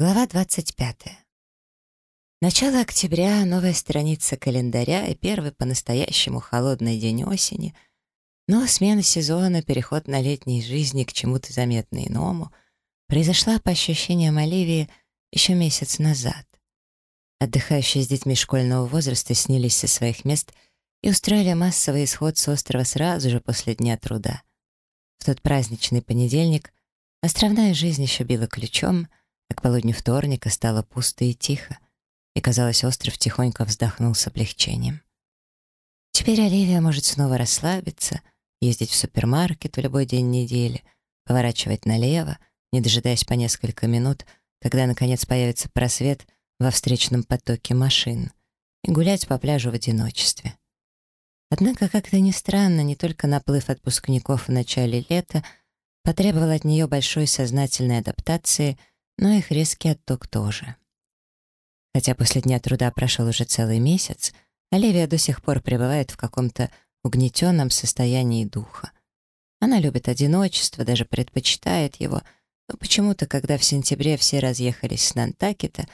Глава 25. Начало октября, новая страница календаря и первый по-настоящему холодный день осени. Но смена сезона, переход на летней жизни к чему-то заметно иному произошла по ощущениям Оливии еще месяц назад. Отдыхающие с детьми школьного возраста снялись со своих мест и устроили массовый исход с острова сразу же после Дня труда. В тот праздничный понедельник островная жизнь еще била ключом — а к полудню вторника стало пусто и тихо, и, казалось, остров тихонько вздохнул с облегчением. Теперь Оливия может снова расслабиться, ездить в супермаркет в любой день недели, поворачивать налево, не дожидаясь по несколько минут, когда, наконец, появится просвет во встречном потоке машин, и гулять по пляжу в одиночестве. Однако, как-то ни странно, не только наплыв отпускников в начале лета потребовал от нее большой сознательной адаптации — но их резкий отток тоже. Хотя после дня труда прошел уже целый месяц, Оливия до сих пор пребывает в каком-то угнетенном состоянии духа. Она любит одиночество, даже предпочитает его, но почему-то, когда в сентябре все разъехались с Нантакета,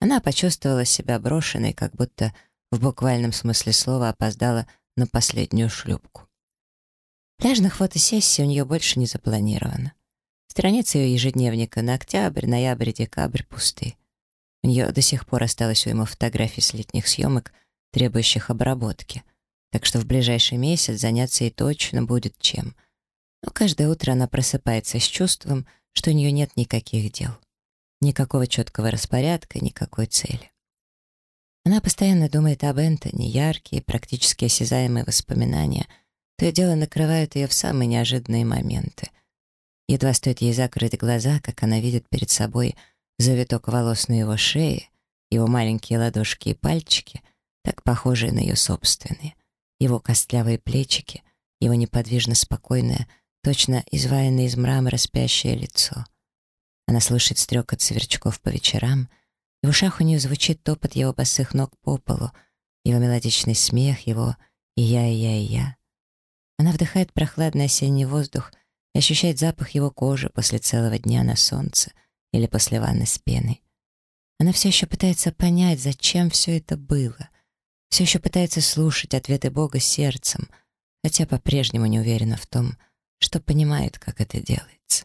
она почувствовала себя брошенной, как будто в буквальном смысле слова опоздала на последнюю шлюпку. Пляжных фотосессий у нее больше не запланировано. Страницы ее ежедневника на октябрь, ноябрь, декабрь пусты. У нее до сих пор осталось уйма фотографий с летних съемок, требующих обработки. Так что в ближайший месяц заняться ей точно будет чем. Но каждое утро она просыпается с чувством, что у нее нет никаких дел. Никакого четкого распорядка, никакой цели. Она постоянно думает об Энтони, яркие, практически осязаемые воспоминания. То и дело накрывают ее в самые неожиданные моменты — Едва стоит ей закрыть глаза, как она видит перед собой завиток волос на его шее, его маленькие ладошки и пальчики, так похожие на ее собственные, его костлявые плечики, его неподвижно спокойное, точно изваянное из мрамора спящее лицо. Она слышит стрекот сверчков по вечерам, и в ушах у нее звучит топот его босых ног по полу, его мелодичный смех, его «и я, и я, и я». Она вдыхает прохладный осенний воздух и ощущать запах его кожи после целого дня на солнце или после ванны с пеной. Она все еще пытается понять, зачем все это было. Все еще пытается слушать ответы Бога сердцем, хотя по-прежнему не уверена в том, что понимает, как это делается.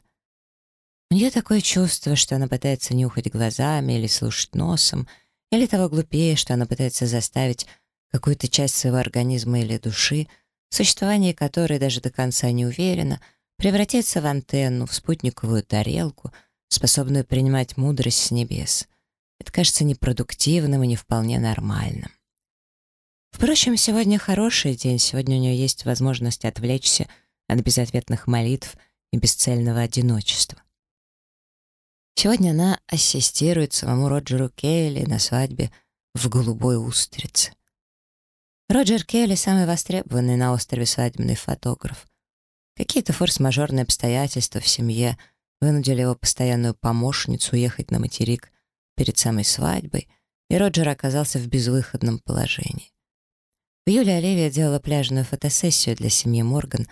У нее такое чувство, что она пытается нюхать глазами или слушать носом, или того глупее, что она пытается заставить какую-то часть своего организма или души, существование которой даже до конца не уверена — превратиться в антенну, в спутниковую тарелку, способную принимать мудрость с небес. Это кажется непродуктивным и не вполне нормальным. Впрочем, сегодня хороший день, сегодня у нее есть возможность отвлечься от безответных молитв и бесцельного одиночества. Сегодня она ассистирует самому Роджеру Келли на свадьбе в «Голубой устрице». Роджер Келли — самый востребованный на острове свадебный фотограф — Какие-то форс-мажорные обстоятельства в семье вынудили его постоянную помощницу уехать на материк перед самой свадьбой, и Роджер оказался в безвыходном положении. В июле Оливия делала пляжную фотосессию для семьи Морган,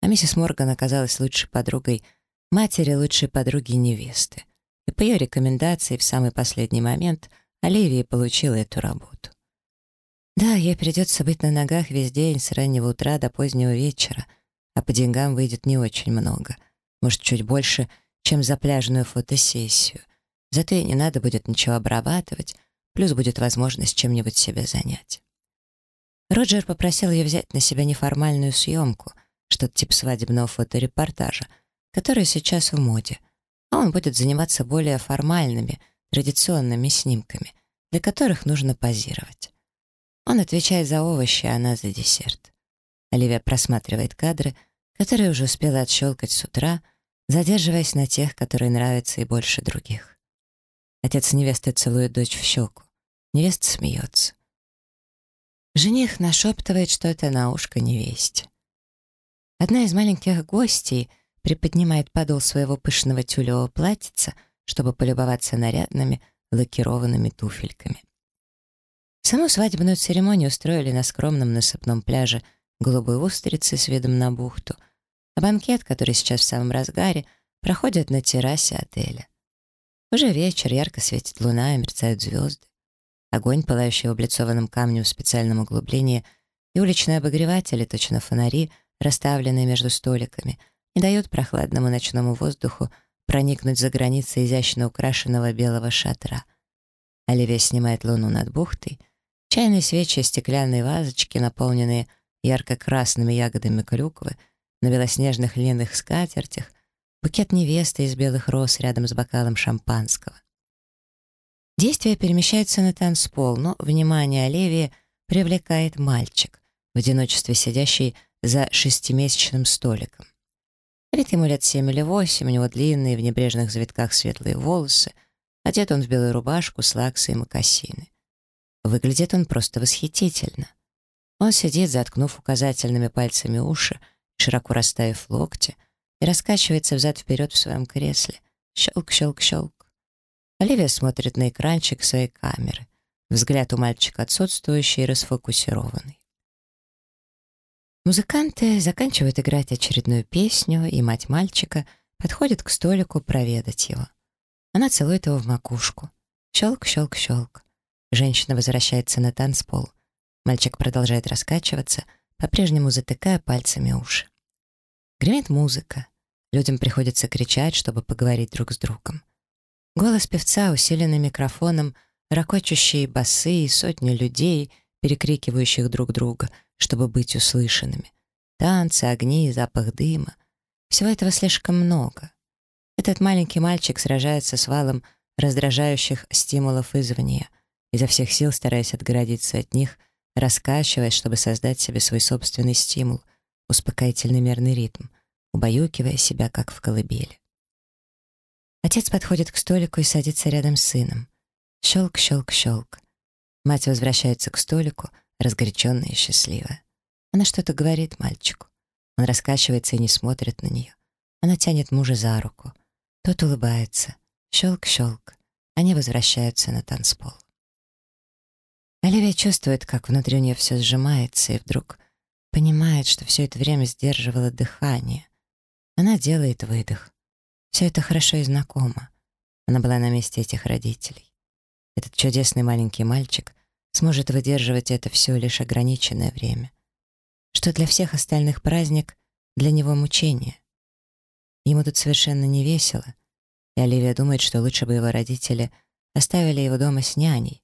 а миссис Морган оказалась лучшей подругой матери лучшей подруги невесты. И по ее рекомендации в самый последний момент Оливия получила эту работу. Да, ей придется быть на ногах весь день с раннего утра до позднего вечера — а по деньгам выйдет не очень много. Может, чуть больше, чем за пляжную фотосессию. Зато и не надо будет ничего обрабатывать, плюс будет возможность чем-нибудь себя занять. Роджер попросил ее взять на себя неформальную съемку, что-то типа свадебного фоторепортажа, который сейчас в моде, а он будет заниматься более формальными, традиционными снимками, для которых нужно позировать. Он отвечает за овощи, а она за десерт. Оливия просматривает кадры — которые уже успела отщелкать с утра, задерживаясь на тех, которые нравятся и больше других. Отец невесты целует дочь в щеку. Невеста смеется. Жених нашептывает что-то на ушко невесте. Одна из маленьких гостей приподнимает подол своего пышного тюлевого платьица, чтобы полюбоваться нарядными лакированными туфельками. Саму свадебную церемонию устроили на скромном насыпном пляже голубой устрицы с видом на бухту — а банкет, который сейчас в самом разгаре, проходит на террасе отеля. Уже вечер, ярко светит луна и мерцают звезды. Огонь, пылающий облицованным камнем в специальном углублении, и уличные обогреватели, точно фонари, расставленные между столиками, не дают прохладному ночному воздуху проникнуть за границы изящно украшенного белого шатра. Оливия снимает луну над бухтой. Чайные свечи, стеклянные вазочки, наполненные ярко-красными ягодами клюквы, на белоснежных льняных скатертях, букет невесты из белых роз рядом с бокалом шампанского. Действие перемещается на танцпол, но внимание Оливии привлекает мальчик, в одиночестве сидящий за шестимесячным столиком. Вид ему лет семь или восемь, у него длинные в небрежных завитках светлые волосы, одет он в белую рубашку, слаксы и мокасины. Выглядит он просто восхитительно. Он сидит, заткнув указательными пальцами уши, широко расставив локти, и раскачивается взад-вперед в своем кресле. Щелк, щелк, щелк. Оливия смотрит на экранчик своей камеры. Взгляд у мальчика отсутствующий и расфокусированный. Музыканты заканчивают играть очередную песню, и мать мальчика подходит к столику проведать его. Она целует его в макушку. Щелк, щелк, щелк. Женщина возвращается на танцпол. Мальчик продолжает раскачиваться, по-прежнему затыкая пальцами уши. Гремит музыка. Людям приходится кричать, чтобы поговорить друг с другом. Голос певца, усиленный микрофоном, ракочущие басы и сотни людей, перекрикивающих друг друга, чтобы быть услышанными. Танцы, огни, запах дыма. Всего этого слишком много. Этот маленький мальчик сражается с валом раздражающих стимулов извне, изо всех сил стараясь отгородиться от них, раскачиваясь, чтобы создать себе свой собственный стимул, успокоительный мерный ритм, убаюкивая себя, как в колыбели. Отец подходит к столику и садится рядом с сыном. Щелк, щелк, щелк. Мать возвращается к столику, разгоряченная и счастливая. Она что-то говорит мальчику. Он раскачивается и не смотрит на нее. Она тянет мужа за руку. Тот улыбается. Щелк, щелк. Они возвращаются на танцпол. Оливия чувствует, как внутри у нее все сжимается, и вдруг понимает, что все это время сдерживала дыхание. Она делает выдох. Все это хорошо и знакомо. Она была на месте этих родителей. Этот чудесный маленький мальчик сможет выдерживать это все лишь ограниченное время. Что для всех остальных праздник, для него мучение. Ему тут совершенно не весело, и Оливия думает, что лучше бы его родители оставили его дома с няней,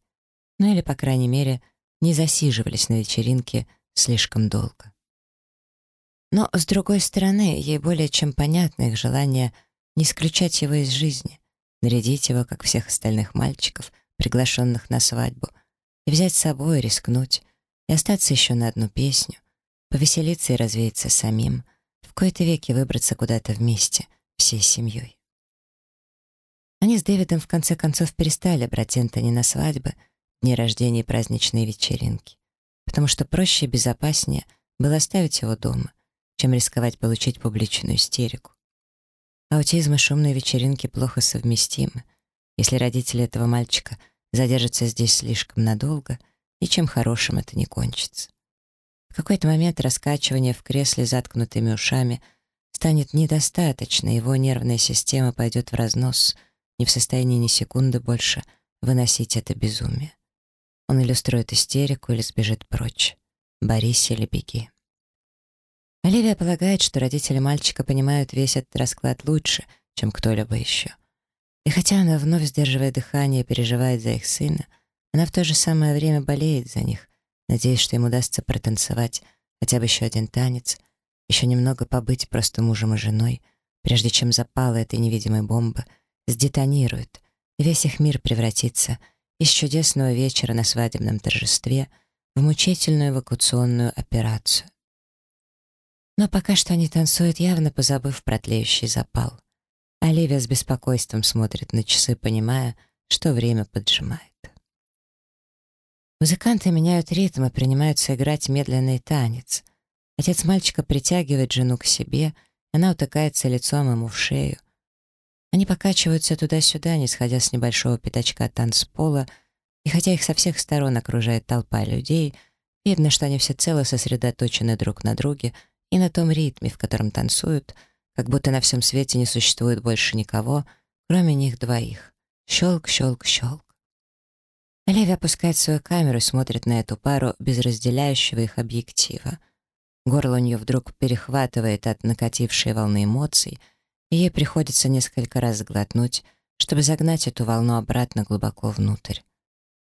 ну или, по крайней мере, не засиживались на вечеринке слишком долго. Но, с другой стороны, ей более чем понятно их желание не исключать его из жизни, нарядить его, как всех остальных мальчиков, приглашенных на свадьбу, и взять с собой, рискнуть, и остаться еще на одну песню, повеселиться и развеяться самим, в кои-то веки выбраться куда-то вместе, всей семьей. Они с Дэвидом в конце концов перестали брать Энтони на свадьбы, дни рождения и праздничные вечеринки, потому что проще и безопаснее было оставить его дома, чем рисковать получить публичную истерику. Аутизм и шумные вечеринки плохо совместимы. Если родители этого мальчика задержатся здесь слишком надолго, ничем хорошим это не кончится. В какой-то момент раскачивание в кресле заткнутыми ушами станет недостаточно, его нервная система пойдет в разнос, не в состоянии ни секунды больше выносить это безумие. Он или устроит истерику, или сбежит прочь. Борись или беги. Оливия полагает, что родители мальчика понимают весь этот расклад лучше, чем кто-либо еще. И хотя она вновь сдерживая дыхание и переживает за их сына, она в то же самое время болеет за них, надеясь, что им удастся протанцевать хотя бы еще один танец, еще немного побыть просто мужем и женой, прежде чем запала этой невидимой бомба сдетонирует, и весь их мир превратится из чудесного вечера на свадебном торжестве в мучительную эвакуационную операцию. Но пока что они танцуют, явно позабыв про тлеющий запал. Оливия с беспокойством смотрит на часы, понимая, что время поджимает. Музыканты меняют ритм и принимаются играть медленный танец. Отец мальчика притягивает жену к себе, она утыкается лицом ему в шею. Они покачиваются туда-сюда, не сходя с небольшого пятачка танцпола, и хотя их со всех сторон окружает толпа людей, видно, что они всецело сосредоточены друг на друге и на том ритме, в котором танцуют, как будто на всем свете не существует больше никого, кроме них двоих Щелк, щелк, щелк. Оливия опускает свою камеру и смотрит на эту пару без разделяющего их объектива. Горло у нее вдруг перехватывает от накатившей волны эмоций, ей приходится несколько раз глотнуть, чтобы загнать эту волну обратно глубоко внутрь.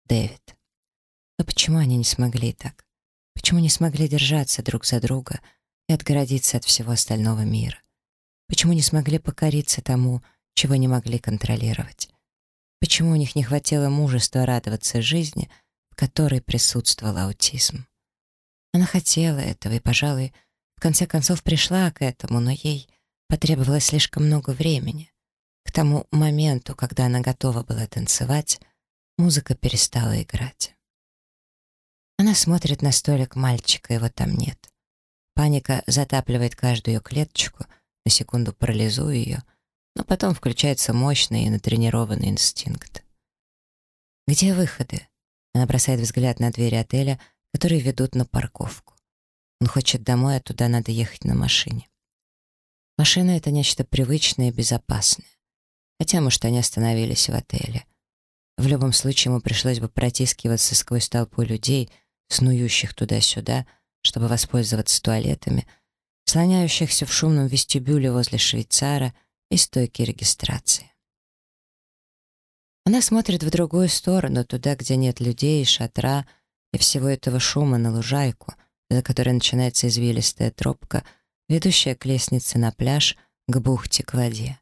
Дэвид. Но почему они не смогли так? Почему не смогли держаться друг за друга и отгородиться от всего остального мира? Почему не смогли покориться тому, чего не могли контролировать? Почему у них не хватило мужества радоваться жизни, в которой присутствовал аутизм? Она хотела этого и, пожалуй, в конце концов пришла к этому, но ей потребовалось слишком много времени. К тому моменту, когда она готова была танцевать, музыка перестала играть. Она смотрит на столик мальчика, его там нет. Паника затапливает каждую ее клеточку, на секунду парализуя ее — но потом включается мощный и натренированный инстинкт. Где выходы? Она бросает взгляд на двери отеля, которые ведут на парковку. Он хочет домой, а туда надо ехать на машине. Машина — это нечто привычное и безопасное. Хотя, может, они остановились в отеле. В любом случае, ему пришлось бы протискиваться сквозь толпу людей, снующих туда-сюда, чтобы воспользоваться туалетами, слоняющихся в шумном вестибюле возле швейцара — и стойки регистрации. Она смотрит в другую сторону, туда, где нет людей, шатра и всего этого шума на лужайку, за которой начинается извилистая тропка, ведущая к лестнице на пляж, к бухте, к воде.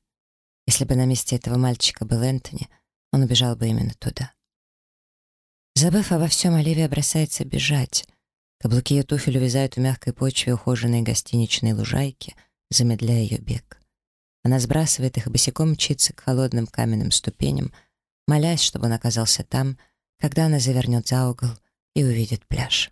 Если бы на месте этого мальчика был Энтони, он убежал бы именно туда. Забыв обо всем, Оливия бросается бежать. Каблуки ее туфель увязают в мягкой почве ухоженной гостиничной лужайки, замедляя ее бег. Она сбрасывает их босиком мчится к холодным каменным ступеням, молясь, чтобы он оказался там, когда она завернет за угол и увидит пляж.